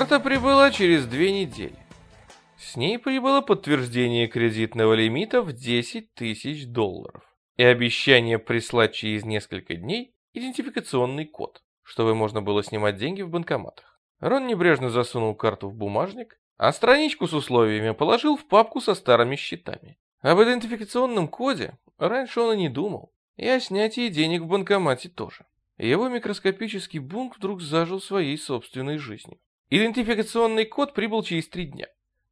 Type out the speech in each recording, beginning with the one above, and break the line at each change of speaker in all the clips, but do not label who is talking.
Карта прибыла через две недели. С ней прибыло подтверждение кредитного лимита в 10 тысяч долларов и обещание прислать через несколько дней идентификационный код, чтобы можно было снимать деньги в банкоматах. Рон небрежно засунул карту в бумажник, а страничку с условиями положил в папку со старыми счетами. Об идентификационном коде раньше он и не думал, и о снятии денег в банкомате тоже. Его микроскопический бунт вдруг зажил своей собственной жизнью. Идентификационный код прибыл через три дня.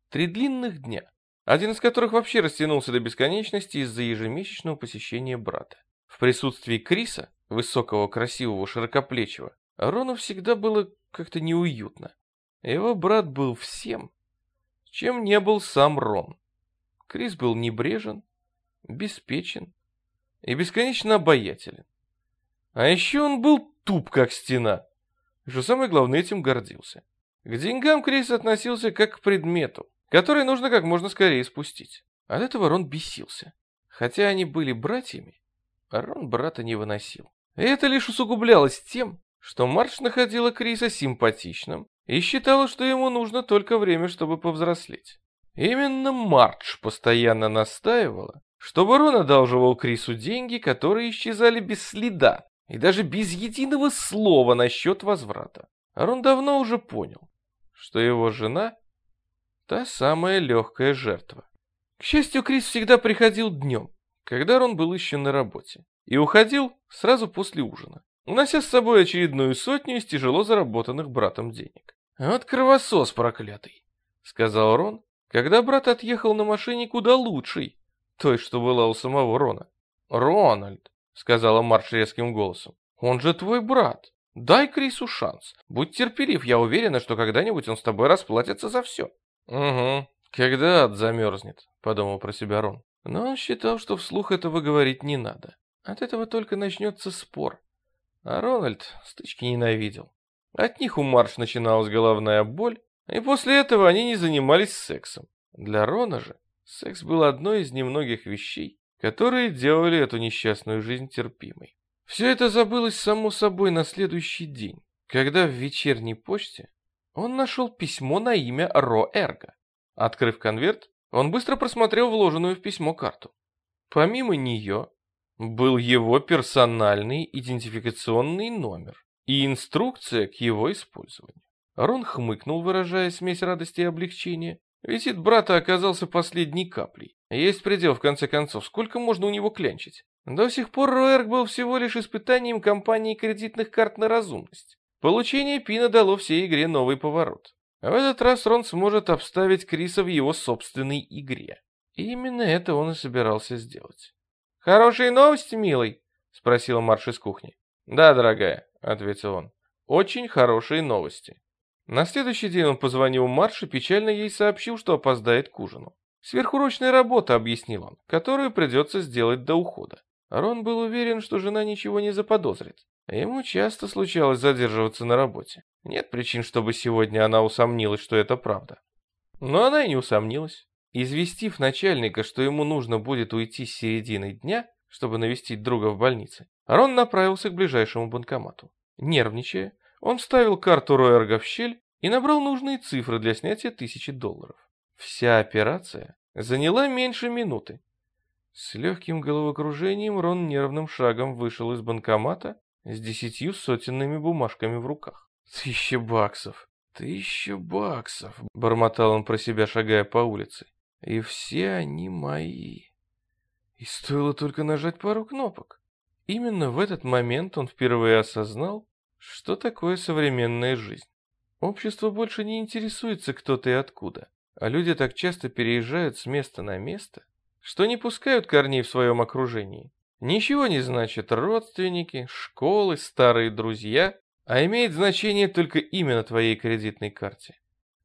Три длинных дня, один из которых вообще растянулся до бесконечности из-за ежемесячного посещения брата. В присутствии Криса, высокого, красивого, широкоплечего, Рону всегда было как-то неуютно. Его брат был всем, чем не был сам Рон. Крис был небрежен, беспечен и бесконечно обаятелен. А еще он был туп, как стена. И что самое главное, этим гордился. К деньгам Крис относился как к предмету, который нужно как можно скорее спустить. От этого Рон бесился. Хотя они были братьями, Рон брата не выносил. И это лишь усугублялось тем, что Марш находила Криса симпатичным и считала, что ему нужно только время, чтобы повзрослеть. Именно Мардж постоянно настаивала, чтобы Рон одалживал Крису деньги, которые исчезали без следа и даже без единого слова насчет возврата. Рон давно уже понял, что его жена — та самая легкая жертва. К счастью, Крис всегда приходил днем, когда Рон был еще на работе, и уходил сразу после ужина, унося с собой очередную сотню из тяжело заработанных братом денег. «Вот кровосос проклятый», — сказал Рон, когда брат отъехал на машине куда лучшей, той, что была у самого Рона. «Рональд», — сказала Марш резким голосом, — «он же твой брат». Дай Крису шанс. Будь терпелив, я уверена, что когда-нибудь он с тобой расплатится за все. Угу, когда ад замерзнет, подумал про себя Рон. Но он считал, что вслух этого говорить не надо. От этого только начнется спор. А Рональд стычки ненавидел. От них у Марш начиналась головная боль, и после этого они не занимались сексом. Для Рона же секс был одной из немногих вещей, которые делали эту несчастную жизнь терпимой. Все это забылось само собой на следующий день, когда в вечерней почте он нашел письмо на имя Ро Эрго. Открыв конверт, он быстро просмотрел вложенную в письмо карту. Помимо нее был его персональный идентификационный номер и инструкция к его использованию. Рон хмыкнул, выражая смесь радости и облегчения. Визит брата оказался последней каплей. Есть предел, в конце концов, сколько можно у него клянчить? До сих пор Роэрк был всего лишь испытанием компании кредитных карт на разумность. Получение пина дало всей игре новый поворот. В этот раз Рон сможет обставить Криса в его собственной игре. И именно это он и собирался сделать. «Хорошие новости, милый?» — спросила Марш из кухни. «Да, дорогая», — ответил он. «Очень хорошие новости». На следующий день он позвонил Марш и печально ей сообщил, что опоздает к ужину. «Сверхурочная работа», — объяснил он, — «которую придется сделать до ухода». Рон был уверен, что жена ничего не заподозрит. Ему часто случалось задерживаться на работе. Нет причин, чтобы сегодня она усомнилась, что это правда. Но она и не усомнилась. Известив начальника, что ему нужно будет уйти с середины дня, чтобы навестить друга в больнице, Рон направился к ближайшему банкомату. Нервничая, он вставил карту Роерга в щель и набрал нужные цифры для снятия тысячи долларов. Вся операция заняла меньше минуты. С легким головокружением Рон нервным шагом вышел из банкомата с десятью сотенными бумажками в руках. «Тысяча баксов! Тысяча баксов!» — бормотал он про себя, шагая по улице. «И все они мои!» И стоило только нажать пару кнопок. Именно в этот момент он впервые осознал, что такое современная жизнь. Общество больше не интересуется кто ты и откуда, а люди так часто переезжают с места на место, что не пускают корней в своем окружении. Ничего не значит родственники, школы, старые друзья, а имеет значение только имя на твоей кредитной карте.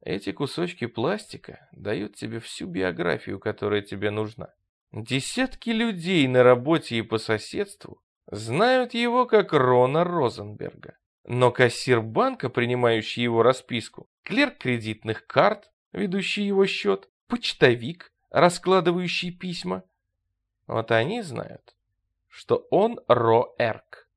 Эти кусочки пластика дают тебе всю биографию, которая тебе нужна. Десятки людей на работе и по соседству знают его как Рона Розенберга. Но кассир банка, принимающий его расписку, клерк кредитных карт, ведущий его счет, почтовик, раскладывающий письма, вот они знают, что он Ро Эрк.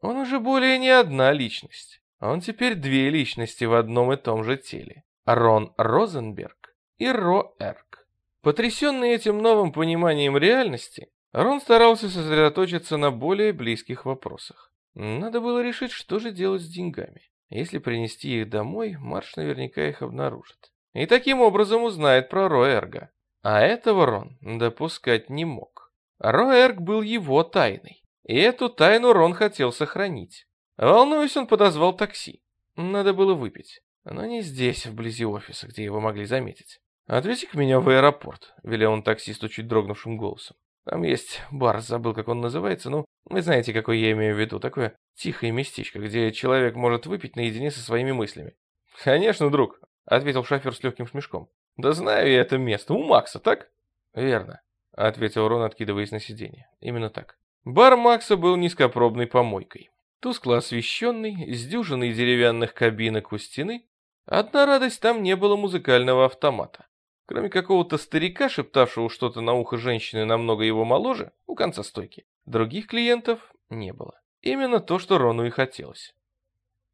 Он уже более не одна личность. Он теперь две личности в одном и том же теле. Рон Розенберг и Ро Эрк. Потрясенный этим новым пониманием реальности, Рон старался сосредоточиться на более близких вопросах. Надо было решить, что же делать с деньгами. Если принести их домой, Марш наверняка их обнаружит. И таким образом узнает про Ро Эрга. А этого Рон допускать не мог. Ро Эрг был его тайной. И эту тайну Рон хотел сохранить. Волнуясь, он подозвал такси. Надо было выпить. Но не здесь, вблизи офиса, где его могли заметить. «Отвези-ка меня в аэропорт», — велел он таксисту чуть дрогнувшим голосом. «Там есть бар, забыл, как он называется, ну, вы знаете, какой я имею в виду, такое тихое местечко, где человек может выпить наедине со своими мыслями». «Конечно, друг», — ответил шофер с легким смешком. «Да знаю я это место, у Макса, так?» «Верно», — ответил Рон, откидываясь на сиденье. «Именно так». Бар Макса был низкопробной помойкой. Тускло освещенный, с дюжиной деревянных кабинок у стены, Одна радость, там не было музыкального автомата. Кроме какого-то старика, шептавшего что-то на ухо женщины намного его моложе, у конца стойки, других клиентов не было. Именно то, что Рону и хотелось.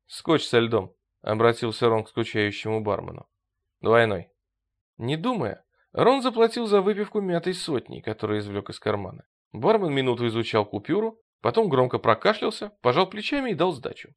«Скотч со льдом», — обратился Рон к скучающему бармену. «Двойной». Не думая, Рон заплатил за выпивку мятой сотни, которую извлек из кармана. Бармен минуту изучал купюру, потом громко прокашлялся, пожал плечами и дал сдачу.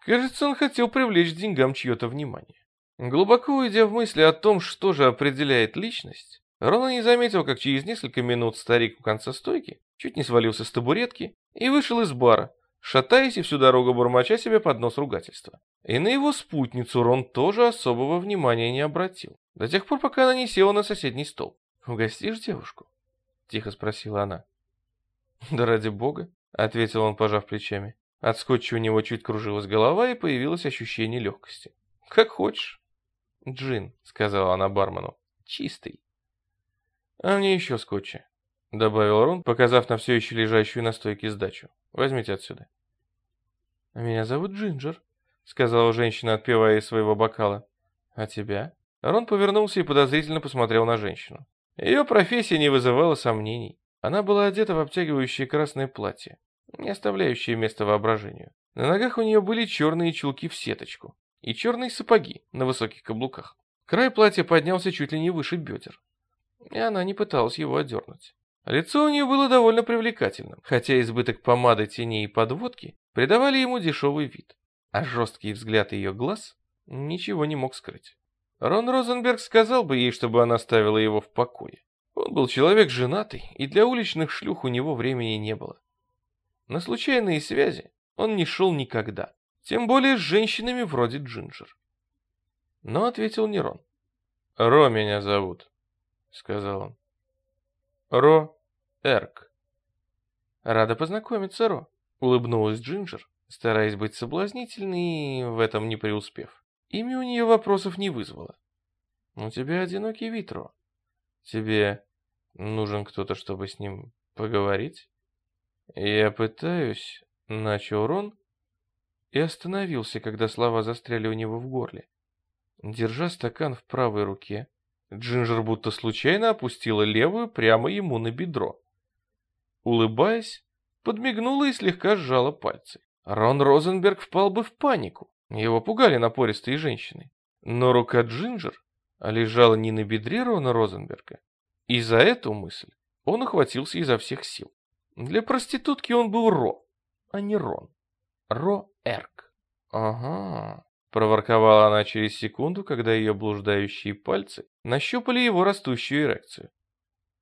Кажется, он хотел привлечь деньгам чье-то внимание. Глубоко уйдя в мысли о том, что же определяет личность, Рона не заметил, как через несколько минут старик у конца стойки чуть не свалился с табуретки и вышел из бара, шатаясь и всю дорогу бормоча себе под нос ругательства. И на его спутницу Рон тоже особого внимания не обратил, до тех пор, пока она не села на соседний стол. «Угостишь девушку?» — тихо спросила она. «Да ради бога», — ответил он, пожав плечами. От скотча у него чуть кружилась голова и появилось ощущение легкости. «Как хочешь». «Джин», — сказала она бармену. «Чистый». «А мне еще скотча», — добавил Рон, показав на все еще лежащую на стойке сдачу. «Возьмите отсюда». «А меня зовут Джинджер», — сказала женщина, отпивая из своего бокала. «А тебя?» Рон повернулся и подозрительно посмотрел на женщину. Ее профессия не вызывала сомнений. Она была одета в обтягивающее красное платье не оставляющее места воображению. На ногах у нее были черные чулки в сеточку и черные сапоги на высоких каблуках. Край платья поднялся чуть ли не выше бедер, и она не пыталась его отдернуть. Лицо у нее было довольно привлекательным, хотя избыток помады, теней и подводки придавали ему дешевый вид, а жесткий взгляд ее глаз ничего не мог скрыть. Рон Розенберг сказал бы ей, чтобы она ставила его в покое. Он был человек женатый, и для уличных шлюх у него времени не было. На случайные связи он не шел никогда, тем более с женщинами вроде Джинджер. Но ответил не Рон. «Ро меня зовут», — сказал он. «Ро Эрк». «Рада познакомиться, Ро», — улыбнулась Джинджер, стараясь быть соблазнительной и в этом не преуспев. Имя у нее вопросов не вызвало. «У тебя одинокий вид, Ро. Тебе нужен кто-то, чтобы с ним поговорить?» «Я пытаюсь...» — начал Рон и остановился, когда слова застряли у него в горле. Держа стакан в правой руке, Джинджер будто случайно опустила левую прямо ему на бедро. Улыбаясь, подмигнула и слегка сжала пальцы. Рон Розенберг впал бы в панику. Его пугали напористые женщины. Но рука Джинджер лежала не на бедре Рона Розенберга. И за эту мысль он охватился изо всех сил. Для проститутки он был Ро, а не Рон. Ро Эрк. Ага, проворковала она через секунду, когда ее блуждающие пальцы нащупали его растущую эрекцию.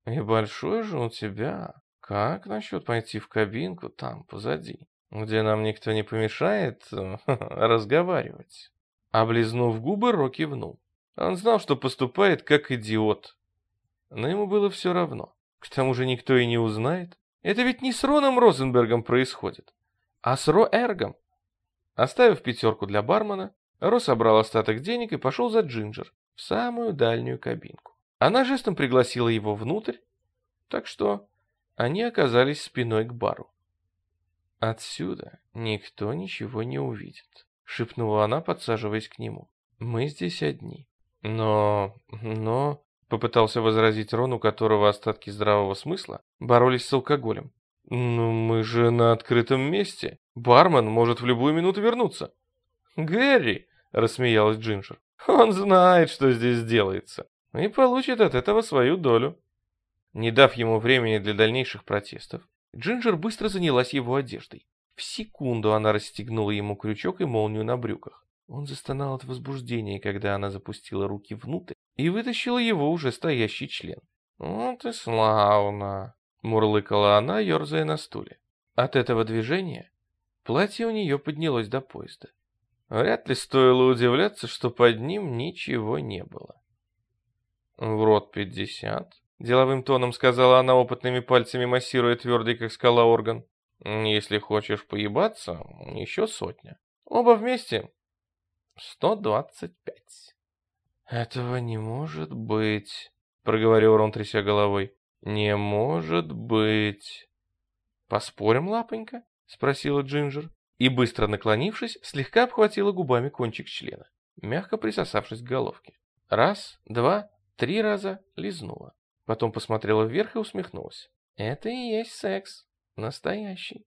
И большой же у тебя. Как насчет пойти в кабинку там, позади, где нам никто не помешает разговаривать? Облизнув губы, Ро кивнул. Он знал, что поступает как идиот. Но ему было все равно. К тому же никто и не узнает. Это ведь не с Роном Розенбергом происходит, а с Ро Эргом. Оставив пятерку для бармена, Ро собрал остаток денег и пошел за Джинджер в самую дальнюю кабинку. Она жестом пригласила его внутрь, так что они оказались спиной к бару. «Отсюда никто ничего не увидит», — шепнула она, подсаживаясь к нему. «Мы здесь одни». «Но... но...» — попытался возразить Рон, у которого остатки здравого смысла боролись с алкоголем. «Ну, мы же на открытом месте. Бармен может в любую минуту вернуться». «Гэри!» — рассмеялась Джинджер. «Он знает, что здесь делается, и получит от этого свою долю». Не дав ему времени для дальнейших протестов, Джинджер быстро занялась его одеждой. В секунду она расстегнула ему крючок и молнию на брюках. Он застонал от возбуждения, когда она запустила руки внутрь и вытащила его уже стоящий член. «Вот и славно!» — мурлыкала она, ерзая на стуле. От этого движения платье у нее поднялось до поезда. Вряд ли стоило удивляться, что под ним ничего не было. «В рот пятьдесят», — деловым тоном сказала она, опытными пальцами массируя твердый, как скала, орган. «Если хочешь поебаться, еще сотня. Оба вместе — сто двадцать пять». «Этого не может быть», — проговорил Рон, тряся головой. «Не может быть». «Поспорим, лапонька?» — спросила Джинджер и, быстро наклонившись, слегка обхватила губами кончик члена, мягко присосавшись к головке. Раз, два, три раза лизнула. Потом посмотрела вверх и усмехнулась. «Это и есть секс. Настоящий.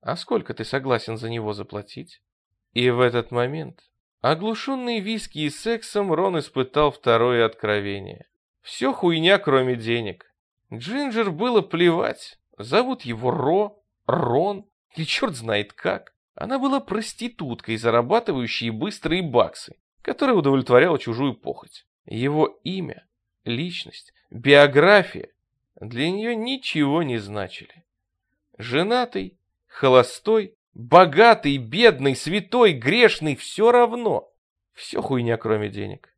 А сколько ты согласен за него заплатить?» И в этот момент, оглушенный виски и сексом, Рон испытал второе откровение. Все хуйня, кроме денег. Джинджер было плевать. Зовут его Ро, Рон, или черт знает как. Она была проституткой, зарабатывающей быстрые баксы, которая удовлетворяла чужую похоть. Его имя, личность, биография для нее ничего не значили. Женатый, холостой, богатый, бедный, святой, грешный — все равно. Все хуйня, кроме денег.